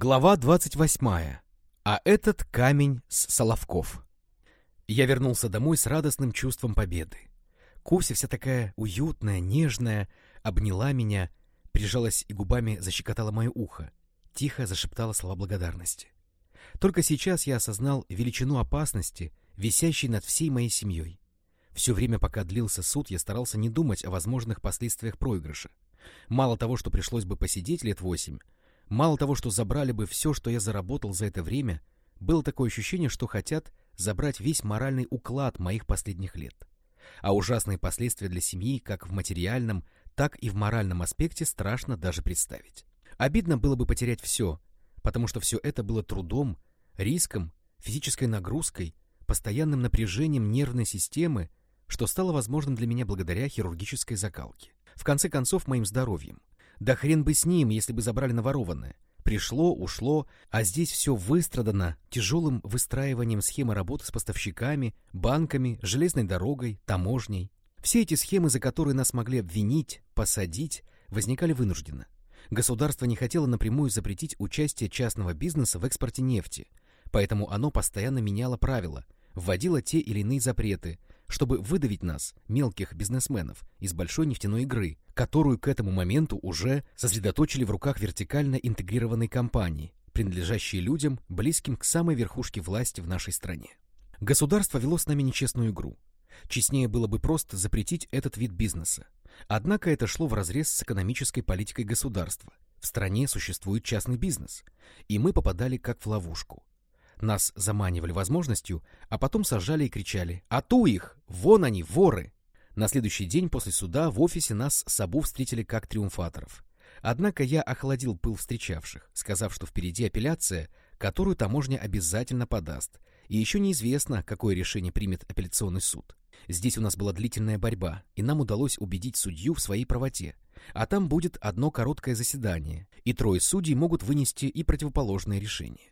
Глава 28. А этот камень с Соловков. Я вернулся домой с радостным чувством победы. Куся вся такая уютная, нежная, обняла меня, прижалась и губами защекотала мое ухо, тихо зашептала слова благодарности. Только сейчас я осознал величину опасности, висящей над всей моей семьей. Все время, пока длился суд, я старался не думать о возможных последствиях проигрыша. Мало того, что пришлось бы посидеть лет восемь, мало того, что забрали бы все, что я заработал за это время, было такое ощущение, что хотят забрать весь моральный уклад моих последних лет. А ужасные последствия для семьи как в материальном, так и в моральном аспекте страшно даже представить. Обидно было бы потерять все, потому что все это было трудом, риском, физической нагрузкой, постоянным напряжением нервной системы, что стало возможным для меня благодаря хирургической закалке. В конце концов, моим здоровьем. Да хрен бы с ним, если бы забрали наворованное. Пришло, ушло, а здесь все выстрадано тяжелым выстраиванием схемы работы с поставщиками, банками, железной дорогой, таможней. Все эти схемы, за которые нас могли обвинить, посадить, возникали вынужденно. Государство не хотело напрямую запретить участие частного бизнеса в экспорте нефти, поэтому оно постоянно меняло правила, вводило те или иные запреты, чтобы выдавить нас, мелких бизнесменов, из большой нефтяной игры, которую к этому моменту уже сосредоточили в руках вертикально интегрированной компании, принадлежащей людям, близким к самой верхушке власти в нашей стране. Государство вело с нами нечестную игру. Честнее было бы просто запретить этот вид бизнеса. Однако это шло вразрез с экономической политикой государства. В стране существует частный бизнес, и мы попадали как в ловушку. Нас заманивали возможностью, а потом сажали и кричали «А ту их! Вон они, воры!» На следующий день после суда в офисе нас с Абу встретили как триумфаторов. Однако я охладил пыл встречавших, сказав, что впереди апелляция, которую таможня обязательно подаст, и еще неизвестно, какое решение примет апелляционный суд. Здесь у нас была длительная борьба, и нам удалось убедить судью в своей правоте. А там будет одно короткое заседание, и трое судей могут вынести и противоположное решение.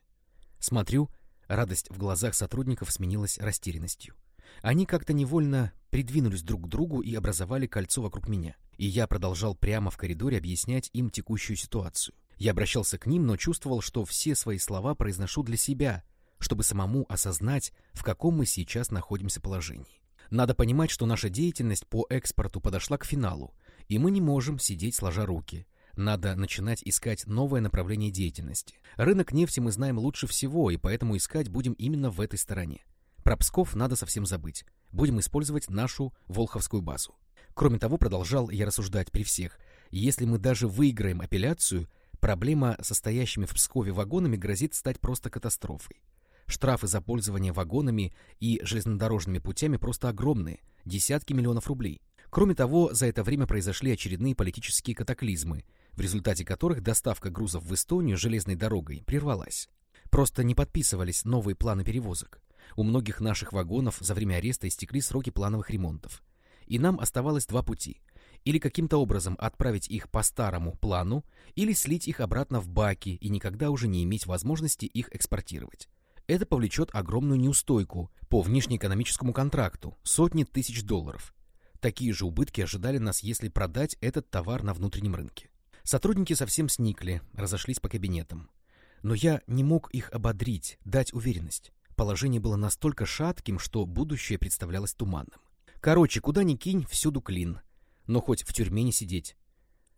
Смотрю, радость в глазах сотрудников сменилась растерянностью. Они как-то невольно придвинулись друг к другу и образовали кольцо вокруг меня. И я продолжал прямо в коридоре объяснять им текущую ситуацию. Я обращался к ним, но чувствовал, что все свои слова произношу для себя, чтобы самому осознать, в каком мы сейчас находимся положении. Надо понимать, что наша деятельность по экспорту подошла к финалу, и мы не можем сидеть сложа руки. Надо начинать искать новое направление деятельности. Рынок нефти мы знаем лучше всего, и поэтому искать будем именно в этой стороне. Про Псков надо совсем забыть. Будем использовать нашу Волховскую базу. Кроме того, продолжал я рассуждать при всех, если мы даже выиграем апелляцию, проблема состоящими в Пскове вагонами грозит стать просто катастрофой. Штрафы за пользование вагонами и железнодорожными путями просто огромные, десятки миллионов рублей. Кроме того, за это время произошли очередные политические катаклизмы, в результате которых доставка грузов в Эстонию железной дорогой прервалась. Просто не подписывались новые планы перевозок. У многих наших вагонов за время ареста истекли сроки плановых ремонтов. И нам оставалось два пути. Или каким-то образом отправить их по старому плану, или слить их обратно в баки и никогда уже не иметь возможности их экспортировать. Это повлечет огромную неустойку по внешнеэкономическому контракту, сотни тысяч долларов. Такие же убытки ожидали нас, если продать этот товар на внутреннем рынке. Сотрудники совсем сникли, разошлись по кабинетам. Но я не мог их ободрить, дать уверенность. Положение было настолько шатким, что будущее представлялось туманным. Короче, куда ни кинь, всюду клин. Но хоть в тюрьме не сидеть.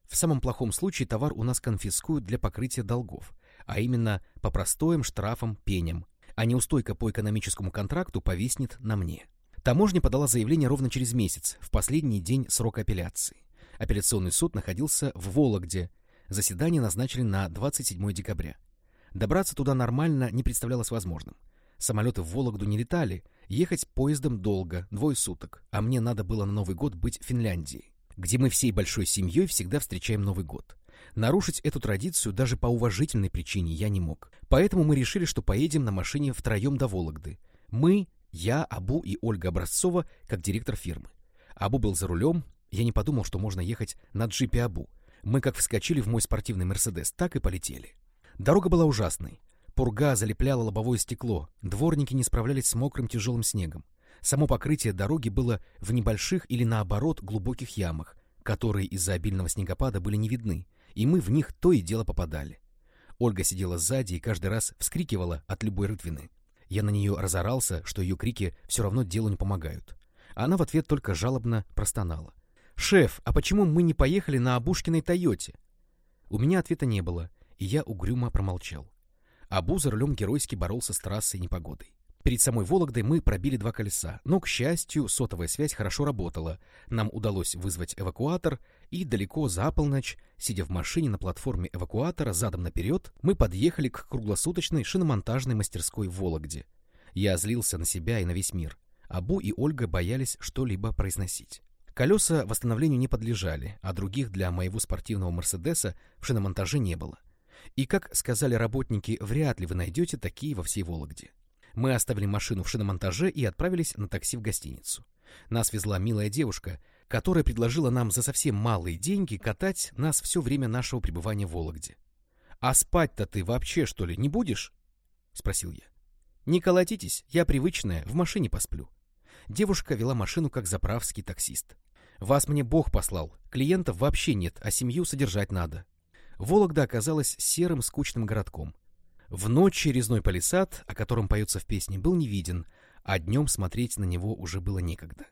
В самом плохом случае товар у нас конфискуют для покрытия долгов, а именно по простоям, штрафам, пеням, а неустойка по экономическому контракту повиснет на мне. Таможня подала заявление ровно через месяц, в последний день срока апелляции. Апелляционный суд находился в Вологде. Заседание назначили на 27 декабря. Добраться туда нормально не представлялось возможным. Самолеты в Вологду не летали, ехать поездом долго, двое суток, а мне надо было на Новый год быть в Финляндии, где мы всей большой семьей всегда встречаем Новый год. Нарушить эту традицию даже по уважительной причине я не мог. Поэтому мы решили, что поедем на машине втроем до Вологды. Мы, я, Абу и Ольга Образцова, как директор фирмы. Абу был за рулем, я не подумал, что можно ехать на джипе Абу. Мы как вскочили в мой спортивный Мерседес, так и полетели. Дорога была ужасной. Пурга залепляла лобовое стекло, дворники не справлялись с мокрым тяжелым снегом. Само покрытие дороги было в небольших или наоборот глубоких ямах, которые из-за обильного снегопада были не видны, и мы в них то и дело попадали. Ольга сидела сзади и каждый раз вскрикивала от любой рытвины. Я на нее разорался, что ее крики все равно делу не помогают. Она в ответ только жалобно простонала. «Шеф, а почему мы не поехали на Абушкиной Тойоте?» У меня ответа не было, и я угрюмо промолчал. Абу за рулем геройски боролся с трассой и непогодой. Перед самой Вологдой мы пробили два колеса, но, к счастью, сотовая связь хорошо работала. Нам удалось вызвать эвакуатор, и далеко за полночь, сидя в машине на платформе эвакуатора задом наперед, мы подъехали к круглосуточной шиномонтажной мастерской в Вологде. Я злился на себя и на весь мир. Абу и Ольга боялись что-либо произносить. Колеса восстановлению не подлежали, а других для моего спортивного «Мерседеса» в шиномонтаже не было. И, как сказали работники, вряд ли вы найдете такие во всей Вологде. Мы оставили машину в шиномонтаже и отправились на такси в гостиницу. Нас везла милая девушка, которая предложила нам за совсем малые деньги катать нас все время нашего пребывания в Вологде. «А спать-то ты вообще, что ли, не будешь?» — спросил я. «Не колотитесь, я привычная, в машине посплю». Девушка вела машину как заправский таксист. «Вас мне Бог послал, клиентов вообще нет, а семью содержать надо». Вологда оказалась серым скучным городком — в ночь резной палисад, о котором поется в песне, был не виден, а днем смотреть на него уже было некогда.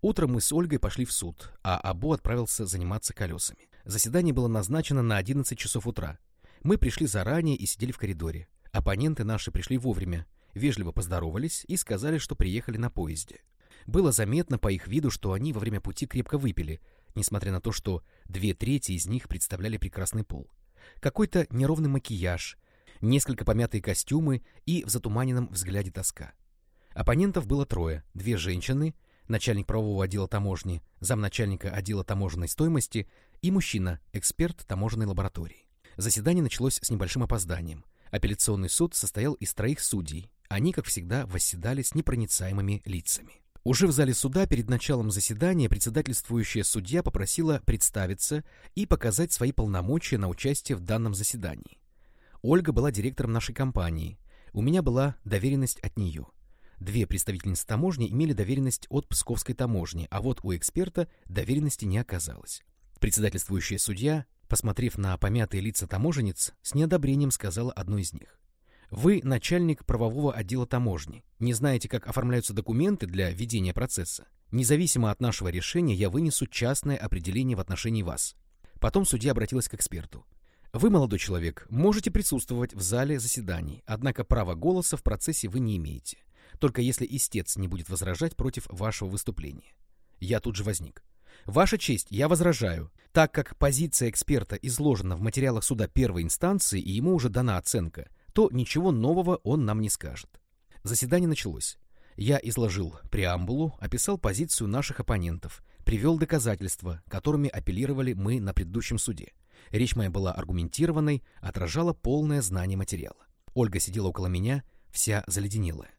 Утром мы с Ольгой пошли в суд, а Абу отправился заниматься колесами. Заседание было назначено на 11 часов утра. Мы пришли заранее и сидели в коридоре. Оппоненты наши пришли вовремя, вежливо поздоровались и сказали, что приехали на поезде. Было заметно по их виду, что они во время пути крепко выпили, несмотря на то, что две трети из них представляли прекрасный пол. Какой-то неровный макияж, несколько помятые костюмы и в затуманенном взгляде тоска. Оппонентов было трое, две женщины, начальник правового отдела таможни, замначальника отдела таможенной стоимости и мужчина, эксперт таможенной лаборатории. Заседание началось с небольшим опозданием. Апелляционный суд состоял из троих судей. Они, как всегда, восседали с непроницаемыми лицами. Уже в зале суда перед началом заседания председательствующая судья попросила представиться и показать свои полномочия на участие в данном заседании. Ольга была директором нашей компании. У меня была доверенность от нее. Две представительницы таможни имели доверенность от Псковской таможни, а вот у эксперта доверенности не оказалось. Председательствующая судья, посмотрев на помятые лица таможенниц, с неодобрением сказала одной из них. «Вы начальник правового отдела таможни. Не знаете, как оформляются документы для ведения процесса. Независимо от нашего решения, я вынесу частное определение в отношении вас». Потом судья обратилась к эксперту. Вы, молодой человек, можете присутствовать в зале заседаний, однако права голоса в процессе вы не имеете, только если истец не будет возражать против вашего выступления. Я тут же возник. Ваша честь, я возражаю, так как позиция эксперта изложена в материалах суда первой инстанции и ему уже дана оценка, то ничего нового он нам не скажет. Заседание началось. Я изложил преамбулу, описал позицию наших оппонентов, привел доказательства, которыми апеллировали мы на предыдущем суде. Речь моя была аргументированной, отражала полное знание материала. Ольга сидела около меня, вся заледенелая.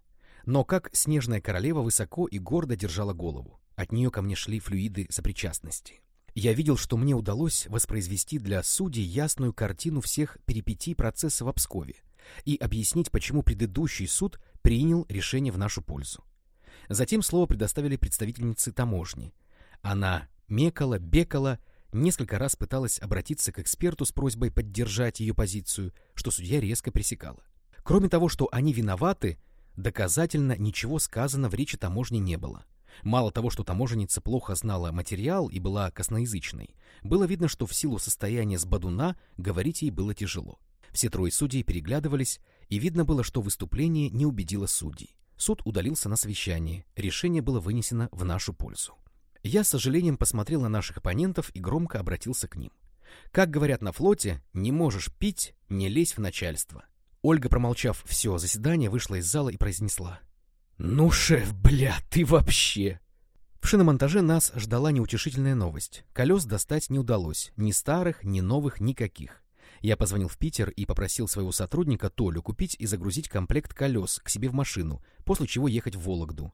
Но как снежная королева высоко и гордо держала голову. От нее ко мне шли флюиды сопричастности. Я видел, что мне удалось воспроизвести для судей ясную картину всех перипетий процесса в Обскове и объяснить, почему предыдущий суд принял решение в нашу пользу. Затем слово предоставили представительнице таможни. Она мекала, бекала несколько раз пыталась обратиться к эксперту с просьбой поддержать ее позицию, что судья резко пресекала. Кроме того, что они виноваты, доказательно ничего сказано в речи таможни не было. Мало того, что таможенница плохо знала материал и была косноязычной, было видно, что в силу состояния с Бадуна говорить ей было тяжело. Все трое судей переглядывались, и видно было, что выступление не убедило судей. Суд удалился на совещание, решение было вынесено в нашу пользу. Я с сожалением посмотрел на наших оппонентов и громко обратился к ним. Как говорят на флоте, не можешь пить, не лезь в начальство. Ольга, промолчав все заседание, вышла из зала и произнесла. «Ну, шеф, бля, ты вообще!» В шиномонтаже нас ждала неутешительная новость. Колес достать не удалось. Ни старых, ни новых, никаких. Я позвонил в Питер и попросил своего сотрудника Толю купить и загрузить комплект колес к себе в машину, после чего ехать в Вологду.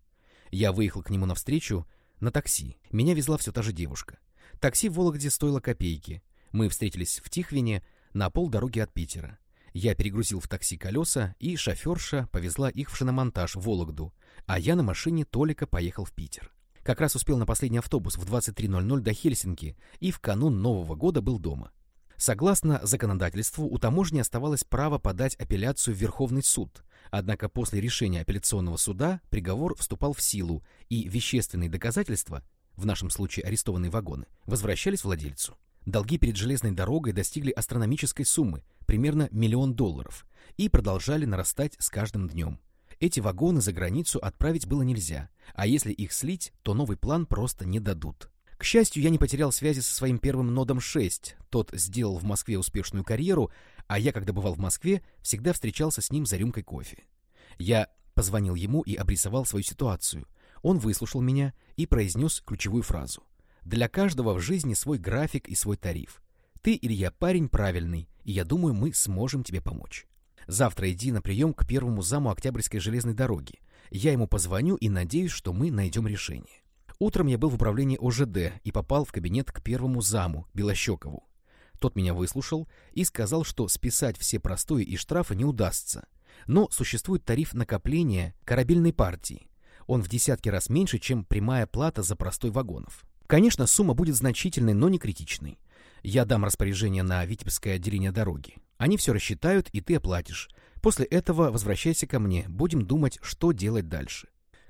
Я выехал к нему навстречу, на такси. Меня везла все та же девушка. Такси в Вологде стоило копейки. Мы встретились в Тихвине на полдороги от Питера. Я перегрузил в такси колеса, и шоферша повезла их в шиномонтаж в Вологду, а я на машине Толика поехал в Питер. Как раз успел на последний автобус в 23.00 до Хельсинки и в канун Нового года был дома. Согласно законодательству, у таможни оставалось право подать апелляцию в Верховный суд, однако после решения апелляционного суда приговор вступал в силу, и вещественные доказательства, в нашем случае арестованные вагоны, возвращались владельцу. Долги перед железной дорогой достигли астрономической суммы, примерно миллион долларов, и продолжали нарастать с каждым днем. Эти вагоны за границу отправить было нельзя, а если их слить, то новый план просто не дадут. К счастью, я не потерял связи со своим первым нодом 6. Тот сделал в Москве успешную карьеру, а я, когда бывал в Москве, всегда встречался с ним за рюмкой кофе. Я позвонил ему и обрисовал свою ситуацию. Он выслушал меня и произнес ключевую фразу. «Для каждого в жизни свой график и свой тариф. Ты, Илья, парень правильный, и я думаю, мы сможем тебе помочь. Завтра иди на прием к первому заму Октябрьской железной дороги. Я ему позвоню и надеюсь, что мы найдем решение. Утром я был в управлении ОЖД и попал в кабинет к первому заму, Белощекову. Тот меня выслушал и сказал, что списать все простои и штрафы не удастся. Но существует тариф накопления корабельной партии. Он в десятки раз меньше, чем прямая плата за простой вагонов. Конечно, сумма будет значительной, но не критичной. Я дам распоряжение на Витебское отделение дороги. Они все рассчитают, и ты оплатишь. После этого возвращайся ко мне, будем думать, что делать дальше.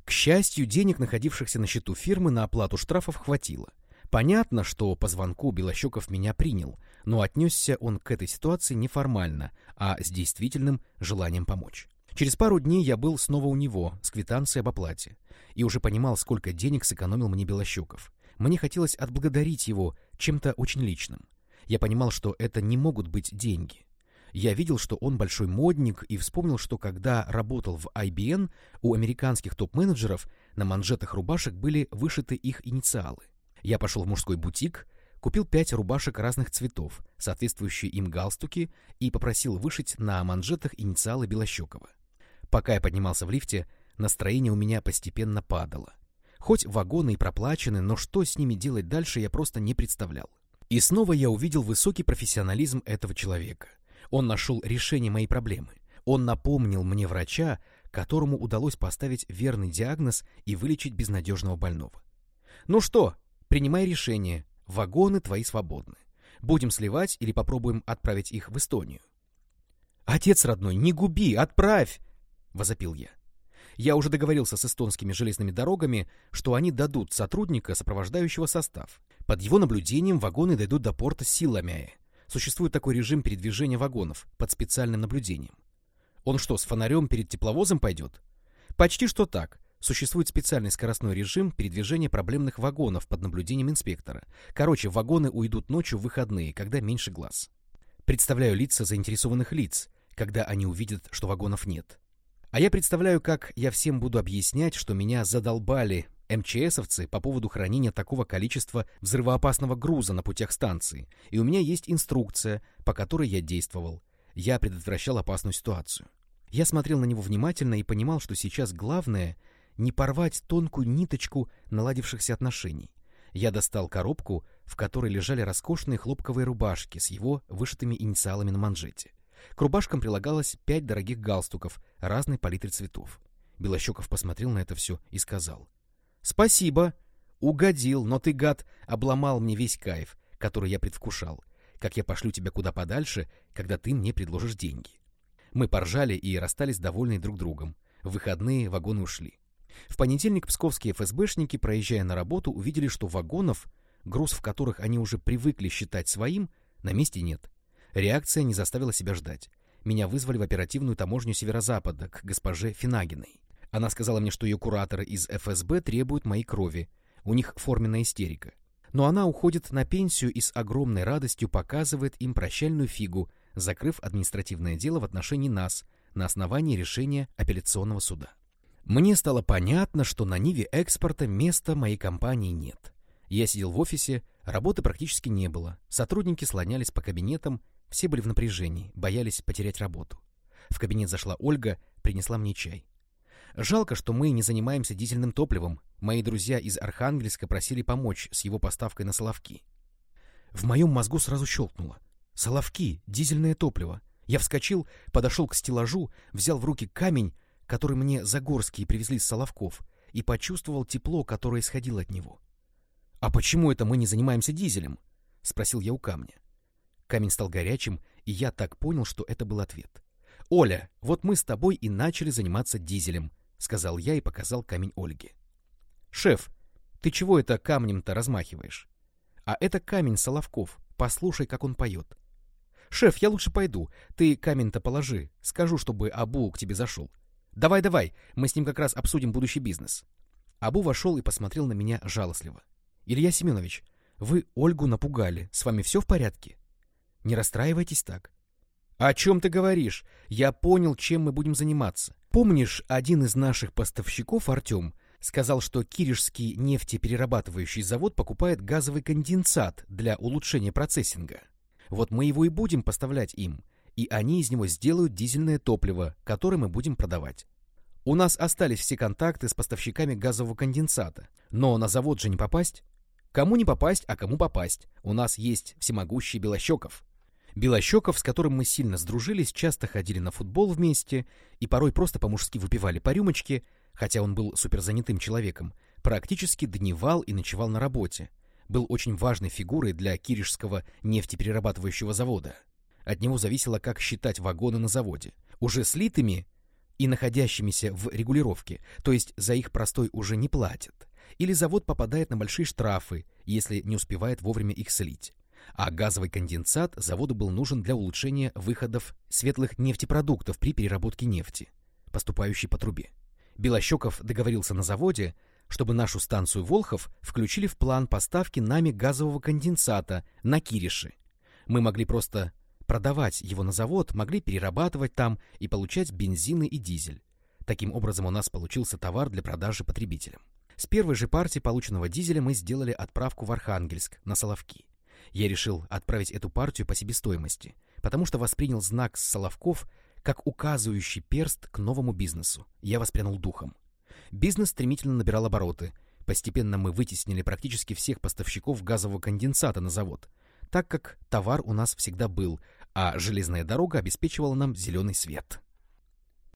К счастью, денег, находившихся на счету фирмы, на оплату штрафов хватило. Понятно, что по звонку Белощеков меня принял, но отнесся он к этой ситуации неформально, а с действительным желанием помочь. Через пару дней я был снова у него с квитанцией об оплате и уже понимал, сколько денег сэкономил мне Белощеков. Мне хотелось отблагодарить его чем-то очень личным. Я понимал, что это не могут быть деньги. Я видел, что он большой модник, и вспомнил, что когда работал в IBM, у американских топ-менеджеров на манжетах рубашек были вышиты их инициалы. Я пошел в мужской бутик, купил пять рубашек разных цветов, соответствующие им галстуки, и попросил вышить на манжетах инициалы Белощекова. Пока я поднимался в лифте, настроение у меня постепенно падало. Хоть вагоны и проплачены, но что с ними делать дальше, я просто не представлял. И снова я увидел высокий профессионализм этого человека. Он нашел решение моей проблемы. Он напомнил мне врача, которому удалось поставить верный диагноз и вылечить безнадежного больного. «Ну что, принимай решение. Вагоны твои свободны. Будем сливать или попробуем отправить их в Эстонию?» «Отец родной, не губи, отправь!» — возопил я. Я уже договорился с эстонскими железными дорогами, что они дадут сотрудника, сопровождающего состав. Под его наблюдением вагоны дойдут до порта Силамяе. Существует такой режим передвижения вагонов под специальным наблюдением. Он что, с фонарем перед тепловозом пойдет? Почти что так. Существует специальный скоростной режим передвижения проблемных вагонов под наблюдением инспектора. Короче, вагоны уйдут ночью в выходные, когда меньше глаз. Представляю лица заинтересованных лиц, когда они увидят, что вагонов нет. А я представляю, как я всем буду объяснять, что меня задолбали МЧСовцы по поводу хранения такого количества взрывоопасного груза на путях станции, и у меня есть инструкция, по которой я действовал. Я предотвращал опасную ситуацию. Я смотрел на него внимательно и понимал, что сейчас главное — не порвать тонкую ниточку наладившихся отношений. Я достал коробку, в которой лежали роскошные хлопковые рубашки с его вышитыми инициалами на манжете. К рубашкам прилагалось пять дорогих галстуков разной палитры цветов. Белощеков посмотрел на это все и сказал — Спасибо. Угодил, но ты, гад, обломал мне весь кайф, который я предвкушал. Как я пошлю тебя куда подальше, когда ты мне предложишь деньги. Мы поржали и расстались довольны друг другом. В выходные вагоны ушли. В понедельник псковские ФСБшники, проезжая на работу, увидели, что вагонов, груз в которых они уже привыкли считать своим, на месте нет. Реакция не заставила себя ждать. Меня вызвали в оперативную таможню Северо-Запада к госпоже Финагиной. Она сказала мне, что ее кураторы из ФСБ требуют моей крови. У них форменная истерика. Но она уходит на пенсию и с огромной радостью показывает им прощальную фигу, закрыв административное дело в отношении нас на основании решения апелляционного суда. Мне стало понятно, что на Ниве экспорта места моей компании нет. Я сидел в офисе, работы практически не было. Сотрудники слонялись по кабинетам, все были в напряжении, боялись потерять работу. В кабинет зашла Ольга, принесла мне чай. Жалко, что мы не занимаемся дизельным топливом. Мои друзья из Архангельска просили помочь с его поставкой на Соловки. В моем мозгу сразу щелкнуло. Соловки, дизельное топливо. Я вскочил, подошел к стеллажу, взял в руки камень, который мне Загорские привезли с Соловков, и почувствовал тепло, которое исходило от него. «А почему это мы не занимаемся дизелем?» — спросил я у камня. Камень стал горячим, и я так понял, что это был ответ. «Оля, вот мы с тобой и начали заниматься дизелем», — сказал я и показал камень Ольге. «Шеф, ты чего это камнем-то размахиваешь?» «А это камень Соловков. Послушай, как он поет». «Шеф, я лучше пойду. Ты камень-то положи. Скажу, чтобы Абу к тебе зашел. Давай-давай, мы с ним как раз обсудим будущий бизнес». Абу вошел и посмотрел на меня жалостливо. «Илья Семенович, вы Ольгу напугали. С вами все в порядке? Не расстраивайтесь так. «О чем ты говоришь? Я понял, чем мы будем заниматься. Помнишь, один из наших поставщиков, Артем, сказал, что Киришский нефтеперерабатывающий завод покупает газовый конденсат для улучшения процессинга? Вот мы его и будем поставлять им, и они из него сделают дизельное топливо, которое мы будем продавать. У нас остались все контакты с поставщиками газового конденсата, но на завод же не попасть. Кому не попасть, а кому попасть. У нас есть всемогущий Белощеков. Белощеков, с которым мы сильно сдружились, часто ходили на футбол вместе и порой просто по-мужски выпивали по рюмочке, хотя он был суперзанятым человеком, практически дневал и ночевал на работе. Был очень важной фигурой для Киришского нефтеперерабатывающего завода. От него зависело, как считать вагоны на заводе. Уже слитыми и находящимися в регулировке, то есть за их простой уже не платят. Или завод попадает на большие штрафы, если не успевает вовремя их слить а газовый конденсат заводу был нужен для улучшения выходов светлых нефтепродуктов при переработке нефти, поступающей по трубе. Белощеков договорился на заводе, чтобы нашу станцию Волхов включили в план поставки нами газового конденсата на Кириши. Мы могли просто продавать его на завод, могли перерабатывать там и получать бензины и дизель. Таким образом у нас получился товар для продажи потребителям. С первой же партии полученного дизеля мы сделали отправку в Архангельск на Соловки. Я решил отправить эту партию по себестоимости, потому что воспринял знак Соловков как указывающий перст к новому бизнесу. Я воспрянул духом. Бизнес стремительно набирал обороты. Постепенно мы вытеснили практически всех поставщиков газового конденсата на завод, так как товар у нас всегда был, а железная дорога обеспечивала нам зеленый свет.